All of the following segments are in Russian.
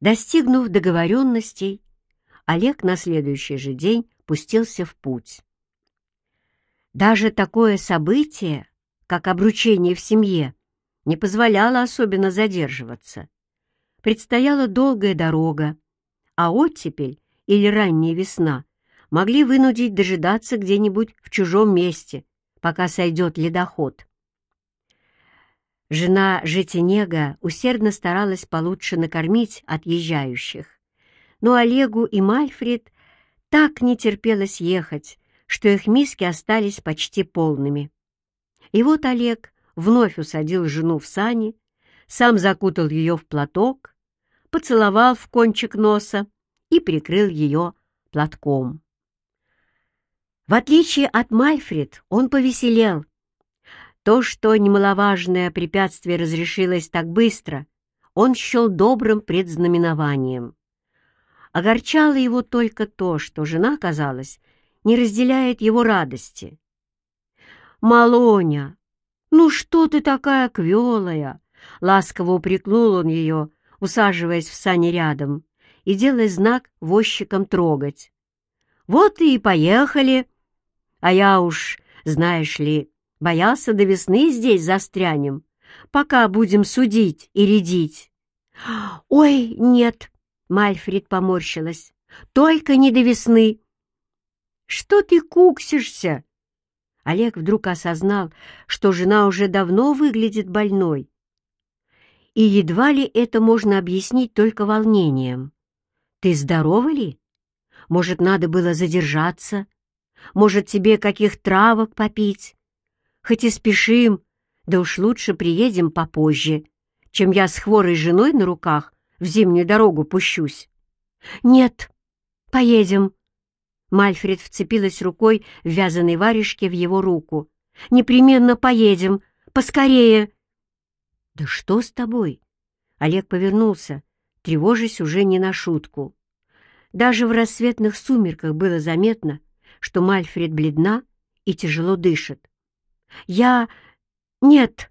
Достигнув договоренностей, Олег на следующий же день пустился в путь. Даже такое событие, как обручение в семье, не позволяло особенно задерживаться. Предстояла долгая дорога, а оттепель или ранняя весна могли вынудить дожидаться где-нибудь в чужом месте, пока сойдет ледоход. Жена Житинега усердно старалась получше накормить отъезжающих, но Олегу и Мальфред так не терпелось ехать, что их миски остались почти полными. И вот Олег вновь усадил жену в сани, сам закутал ее в платок, поцеловал в кончик носа и прикрыл ее платком. В отличие от Мальфред, он повеселел. То, что немаловажное препятствие разрешилось так быстро, он счел добрым предзнаменованием. Огорчало его только то, что жена, казалось, не разделяет его радости. «Малоня, ну что ты такая квелая?» Ласково упрекнул он ее, усаживаясь в сане рядом и делая знак возчикам трогать. «Вот и поехали!» А я уж, знаешь ли, боялся до весны здесь застрянем, пока будем судить и рядить. «Ой, нет!» — Мальфред поморщилась. «Только не до весны!» «Что ты куксишься?» Олег вдруг осознал, что жена уже давно выглядит больной. И едва ли это можно объяснить только волнением. «Ты здорова ли? Может, надо было задержаться?» Может, тебе каких травок попить? Хоть и спешим, да уж лучше приедем попозже, чем я с хворой женой на руках в зимнюю дорогу пущусь. Нет, поедем. Мальфред вцепилась рукой в вязаной варежке в его руку. Непременно поедем, поскорее. Да что с тобой? Олег повернулся, тревожась уже не на шутку. Даже в рассветных сумерках было заметно, что Мальфред бледна и тяжело дышит. «Я... нет!»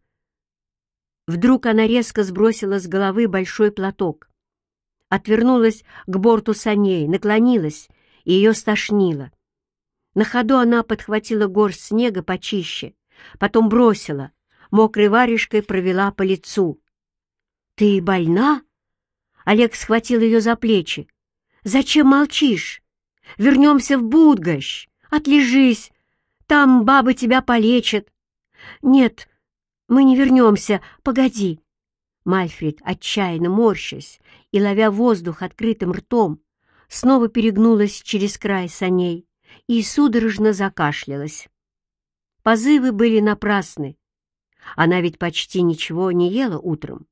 Вдруг она резко сбросила с головы большой платок. Отвернулась к борту саней, наклонилась, и ее стошнило. На ходу она подхватила горсть снега почище, потом бросила, мокрой варежкой провела по лицу. «Ты больна?» Олег схватил ее за плечи. «Зачем молчишь?» Вернемся в Будгощ. Отлежись. Там бабы тебя полечат. Нет, мы не вернемся. Погоди. Мальфред, отчаянно морщась и ловя воздух открытым ртом, снова перегнулась через край саней и судорожно закашлялась. Позывы были напрасны. Она ведь почти ничего не ела утром.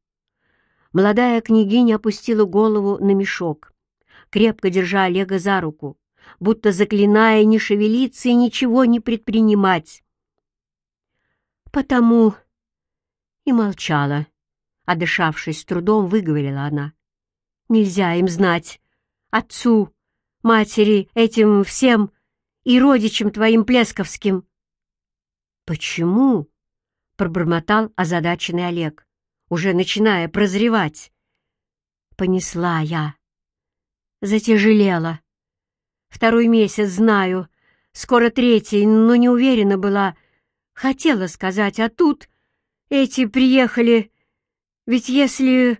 Молодая княгиня опустила голову на мешок, крепко держа Олега за руку, будто заклиная не шевелиться и ничего не предпринимать. Потому и молчала, одышавшись трудом, выговорила она. Нельзя им знать, отцу, матери, этим всем и родичам твоим плесковским. Почему? — пробормотал озадаченный Олег, уже начиная прозревать. Понесла я. Затяжелела. Второй месяц знаю, скоро третий, но не уверена была. Хотела сказать, а тут эти приехали. Ведь если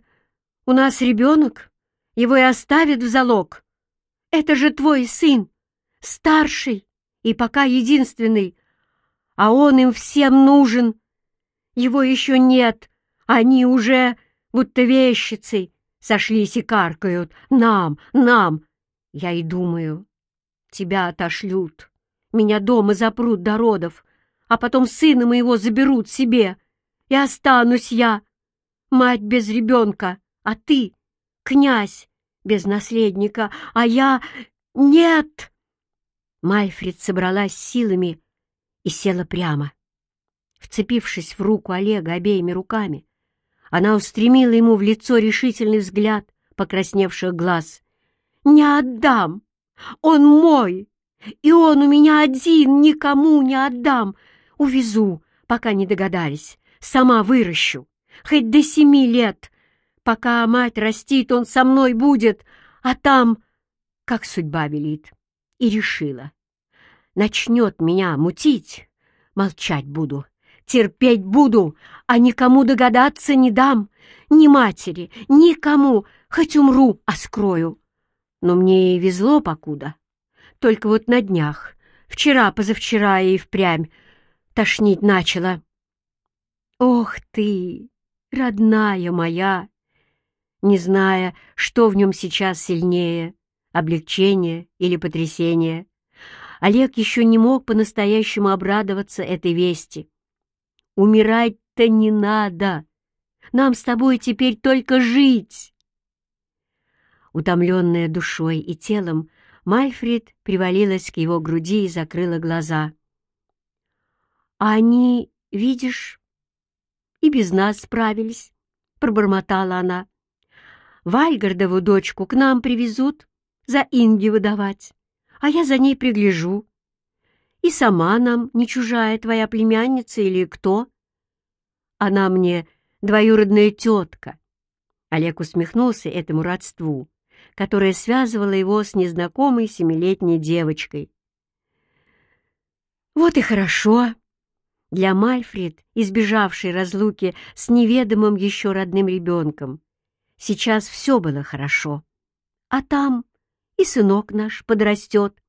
у нас ребенок, его и оставят в залог. Это же твой сын, старший и пока единственный, а он им всем нужен. Его еще нет, они уже, будто вещицей, сошлись и каркают. Нам, нам. Я и думаю, Тебя отошлют, меня дома запрут до родов, а потом сына моего заберут себе, и останусь я, мать без ребенка, а ты, князь, без наследника, а я... Нет!» Мальфред собралась силами и села прямо. Вцепившись в руку Олега обеими руками, она устремила ему в лицо решительный взгляд покрасневших глаз. «Не отдам! Он мой, и он у меня один, никому не отдам. Увезу, пока не догадались, сама выращу, хоть до семи лет. Пока мать растит, он со мной будет, а там, как судьба велит. И решила. Начнет меня мутить, молчать буду, терпеть буду, а никому догадаться не дам, ни матери, никому, хоть умру, а скрою. Но мне и везло покуда. Только вот на днях, вчера-позавчера и впрямь, тошнить начала. Ох ты, родная моя! Не зная, что в нем сейчас сильнее — облегчение или потрясение, Олег еще не мог по-настоящему обрадоваться этой вести. «Умирать-то не надо! Нам с тобой теперь только жить!» Утомленная душой и телом, Мальфред привалилась к его груди и закрыла глаза. «А они, видишь, и без нас справились», — пробормотала она. «Вальгардову дочку к нам привезут, за Инги выдавать, а я за ней пригляжу. И сама нам не чужая твоя племянница или кто? Она мне двоюродная тетка». Олег усмехнулся этому родству которая связывала его с незнакомой семилетней девочкой. Вот и хорошо. Для Мальфред, избежавшей разлуки с неведомым еще родным ребенком, сейчас все было хорошо. А там и сынок наш подрастет.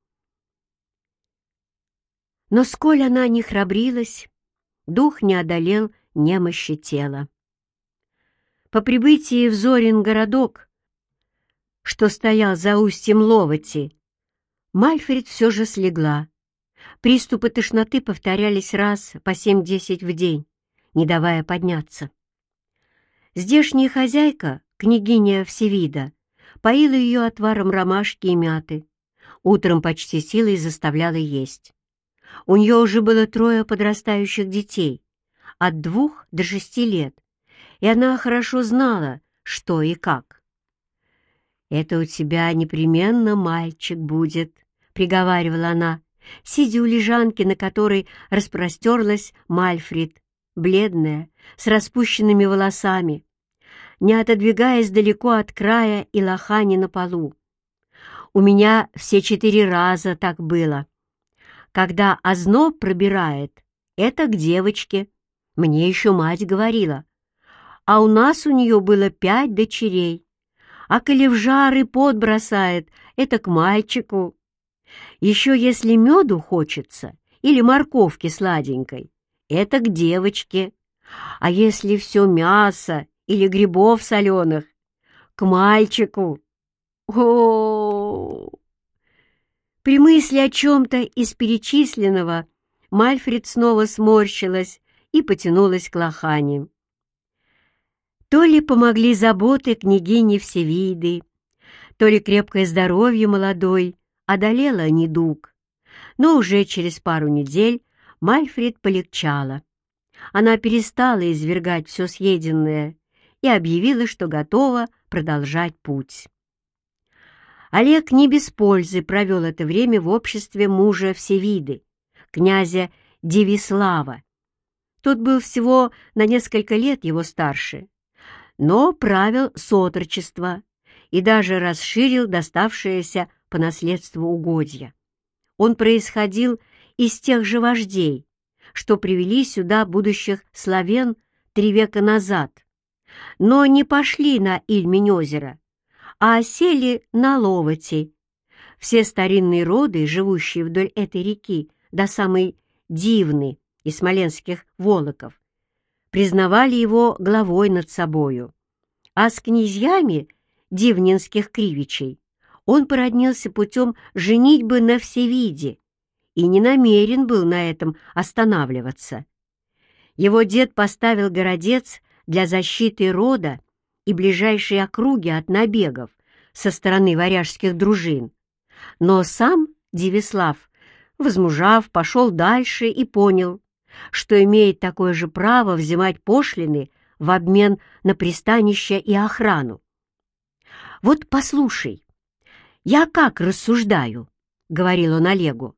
Но сколь она не храбрилась, дух не одолел немощи тела. По прибытии в Зорин городок что стоял за устьем Ловати, Мальфред все же слегла. Приступы тошноты повторялись раз по семь-десять в день, не давая подняться. Здешняя хозяйка, княгиня Всевида, поила ее отваром ромашки и мяты. Утром почти силой заставляла есть. У нее уже было трое подрастающих детей, от двух до шести лет, и она хорошо знала, что и как. «Это у тебя непременно мальчик будет», — приговаривала она, сидя у лежанки, на которой распростерлась Мальфрид, бледная, с распущенными волосами, не отодвигаясь далеко от края и лохани на полу. У меня все четыре раза так было. Когда озноб пробирает, это к девочке. Мне еще мать говорила. А у нас у нее было пять дочерей а коли в жар и пот бросает, это к мальчику. Еще если меду хочется или морковки сладенькой, это к девочке. А если все мясо или грибов соленых, к мальчику. О, При мысли о чем-то из перечисленного Мальфред снова сморщилась и потянулась к лохане. То ли помогли заботы княгини Всевиды, то ли крепкое здоровье молодой одолело недуг. Но уже через пару недель Мальфред полегчала. Она перестала извергать все съеденное и объявила, что готова продолжать путь. Олег не без пользы провел это время в обществе мужа Всевиды, князя Девислава. Тот был всего на несколько лет его старше, но правил с отрочества и даже расширил доставшееся по наследству угодья. Он происходил из тех же вождей, что привели сюда будущих славян три века назад, но не пошли на Ильмень-озеро, а сели на Ловоти. Все старинные роды, живущие вдоль этой реки, до самой Дивны и смоленских волоков, признавали его главой над собою. А с князьями дивнинских кривичей он породнился путем женитьбы на всевиде и не намерен был на этом останавливаться. Его дед поставил городец для защиты рода и ближайшей округи от набегов со стороны варяжских дружин. Но сам Девислав, возмужав, пошел дальше и понял, что имеет такое же право взимать пошлины в обмен на пристанище и охрану. «Вот послушай, я как рассуждаю», — говорил он Олегу,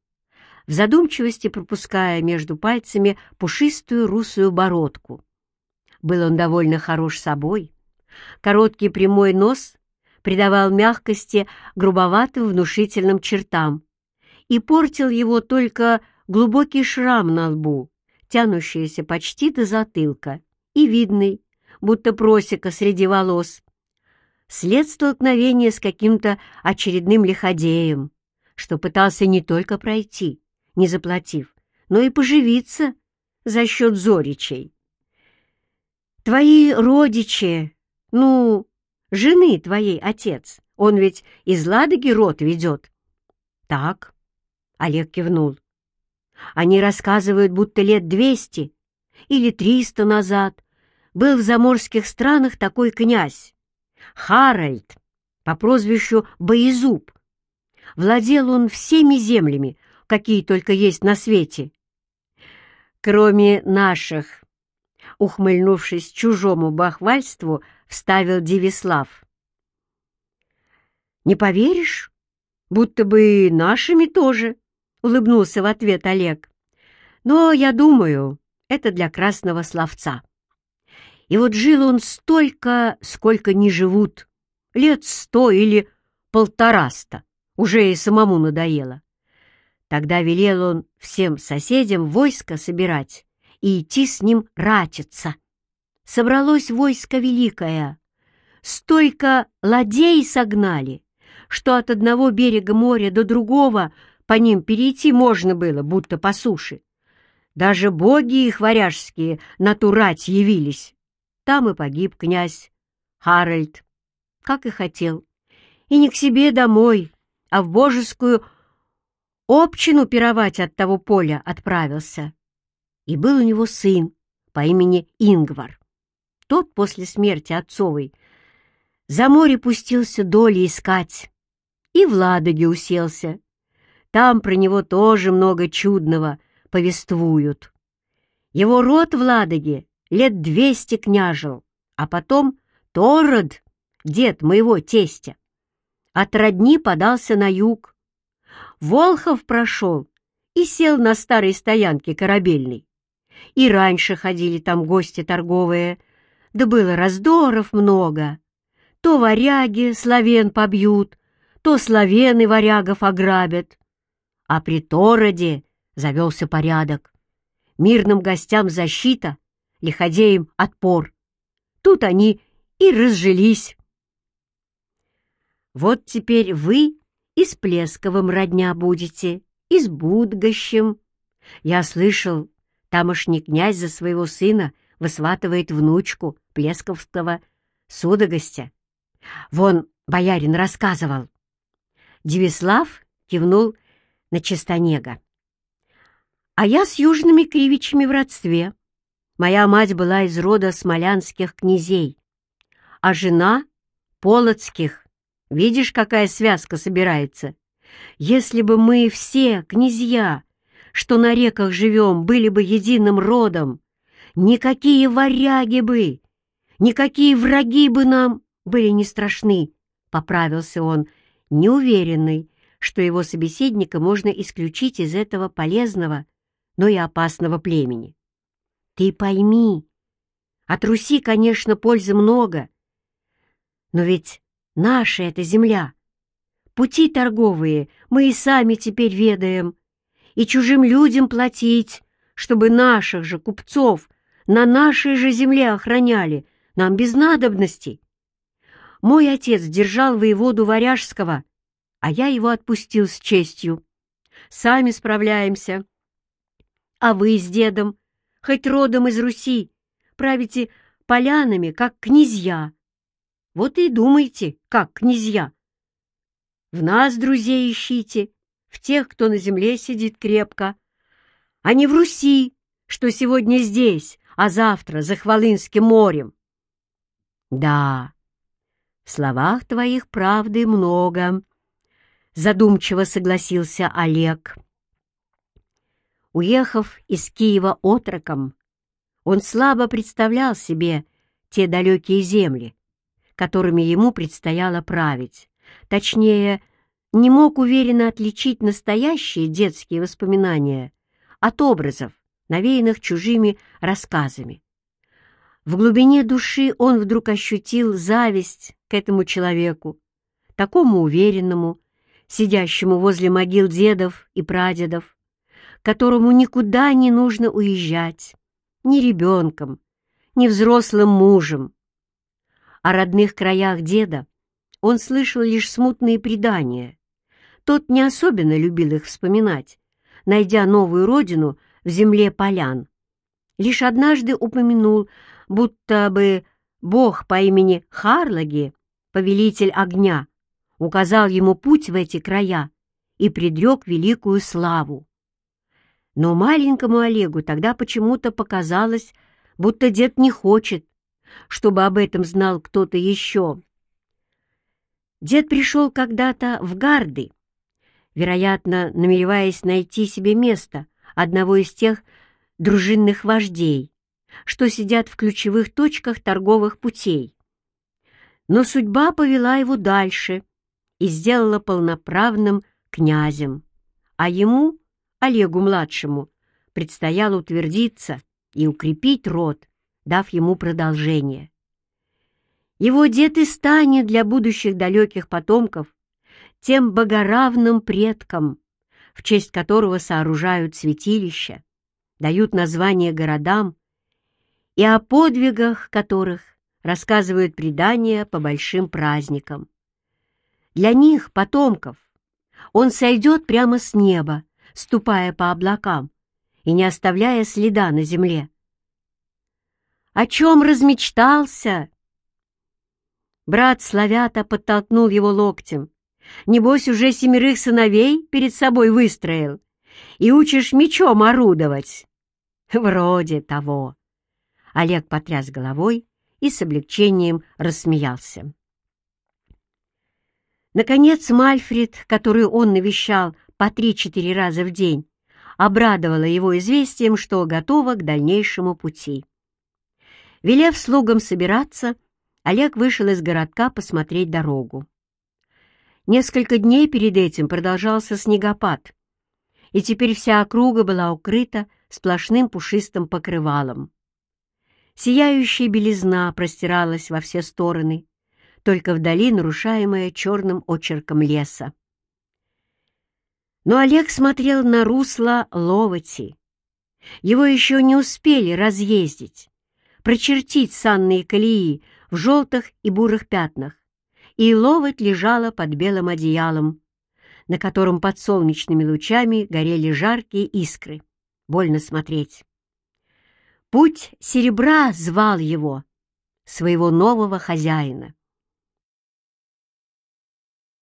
в задумчивости пропуская между пальцами пушистую русую бородку. Был он довольно хорош собой, Короткий прямой нос придавал мягкости грубоватым внушительным чертам и портил его только глубокий шрам на лбу, тянущийся почти до затылка и видный, будто просека среди волос. След столкновения с каким-то очередным лиходеем, что пытался не только пройти, не заплатив, но и поживиться за счет зоричей. Твои родичи, ну, жены твоей отец, он ведь из Ладоги род ведет. Так, Олег кивнул. Они рассказывают, будто лет двести или триста назад был в заморских странах такой князь, Харальд, по прозвищу Боезуб. Владел он всеми землями, какие только есть на свете. Кроме наших, ухмыльнувшись чужому бахвальству, вставил Девислав. «Не поверишь? Будто бы нашими тоже», — улыбнулся в ответ Олег. «Но, я думаю, это для красного словца». И вот жил он столько, сколько не живут, лет сто или полтораста, уже и самому надоело. Тогда велел он всем соседям войско собирать и идти с ним ратиться. Собралось войско великое. Столько ладей согнали, что от одного берега моря до другого по ним перейти можно было, будто по суше. Даже боги их варяжские на ту явились. Там и погиб князь Харальд, как и хотел. И не к себе домой, а в божескую общину пировать от того поля отправился. И был у него сын по имени Ингвар. Тот после смерти отцовой за море пустился доли искать и в Ладоге уселся. Там про него тоже много чудного повествуют. Его род в Ладоге лет двести княжил, а потом Тород, дед моего тестя, от родни подался на юг. Волхов прошел и сел на старой стоянке корабельной. И раньше ходили там гости торговые, да было раздоров много. То варяги славен побьют, то славены варягов ограбят. А при Тороде завелся порядок. Мирным гостям защита, лиходеям отпор. Тут они и разжились. Вот теперь вы и с Плесковым родня будете, и с Будгощем. Я слышал, тамошний князь за своего сына высватывает внучку Плесковского судогостя. Вон боярин рассказывал. Девислав кивнул на Чистонега. А я с южными кривичами в родстве. Моя мать была из рода смолянских князей, а жена — полоцких. Видишь, какая связка собирается? Если бы мы все, князья, что на реках живем, были бы единым родом, никакие варяги бы, никакие враги бы нам были не страшны, — поправился он, неуверенный, что его собеседника можно исключить из этого полезного, но и опасного племени. Ты пойми, от Руси, конечно, пользы много, но ведь наша эта земля. Пути торговые мы и сами теперь ведаем, и чужим людям платить, чтобы наших же купцов на нашей же земле охраняли, нам без надобности. Мой отец держал воеводу Варяжского, а я его отпустил с честью. Сами справляемся. А вы с дедом хоть родом из Руси, правите полянами, как князья. Вот и думайте, как князья. В нас, друзей, ищите, в тех, кто на земле сидит крепко, а не в Руси, что сегодня здесь, а завтра за Хвалынским морем. Да, в словах твоих правды много, задумчиво согласился Олег. Уехав из Киева отроком, он слабо представлял себе те далекие земли, которыми ему предстояло править. Точнее, не мог уверенно отличить настоящие детские воспоминания от образов, навеянных чужими рассказами. В глубине души он вдруг ощутил зависть к этому человеку, такому уверенному, сидящему возле могил дедов и прадедов, которому никуда не нужно уезжать, ни ребенком, ни взрослым мужем. О родных краях деда он слышал лишь смутные предания. Тот не особенно любил их вспоминать, найдя новую родину в земле полян. Лишь однажды упомянул, будто бы бог по имени Харлаги, повелитель огня, указал ему путь в эти края и предрек великую славу. Но маленькому Олегу тогда почему-то показалось, будто дед не хочет, чтобы об этом знал кто-то еще. Дед пришел когда-то в Гарды, вероятно, намереваясь найти себе место одного из тех дружинных вождей, что сидят в ключевых точках торговых путей. Но судьба повела его дальше и сделала полноправным князем, а ему, Олегу-младшему, предстояло утвердиться и укрепить род, дав ему продолжение. Его дед и станет для будущих далеких потомков тем богоравным предком, в честь которого сооружают святилища, дают названия городам и о подвигах которых рассказывают предания по большим праздникам. Для них, потомков, он сойдет прямо с неба, ступая по облакам и не оставляя следа на земле. О чем размечтался? Брат Славята подтолкнул его локтем. «Небось, уже семерых сыновей перед собой выстроил и учишь мечом орудовать?» «Вроде того». Олег потряс головой и с облегчением рассмеялся. Наконец Мальфред, которую он навещал по три-четыре раза в день, обрадовала его известием, что готова к дальнейшему пути. Велев слугам собираться, Олег вышел из городка посмотреть дорогу. Несколько дней перед этим продолжался снегопад, и теперь вся округа была укрыта сплошным пушистым покрывалом. Сияющая белизна простиралась во все стороны, только вдали нарушаемая черным очерком леса. Но Олег смотрел на русло Ловати. Его еще не успели разъездить, прочертить санные колеи в желтых и бурых пятнах, и ловоть лежала под белым одеялом, на котором под солнечными лучами горели жаркие искры. Больно смотреть. Путь серебра звал его, своего нового хозяина.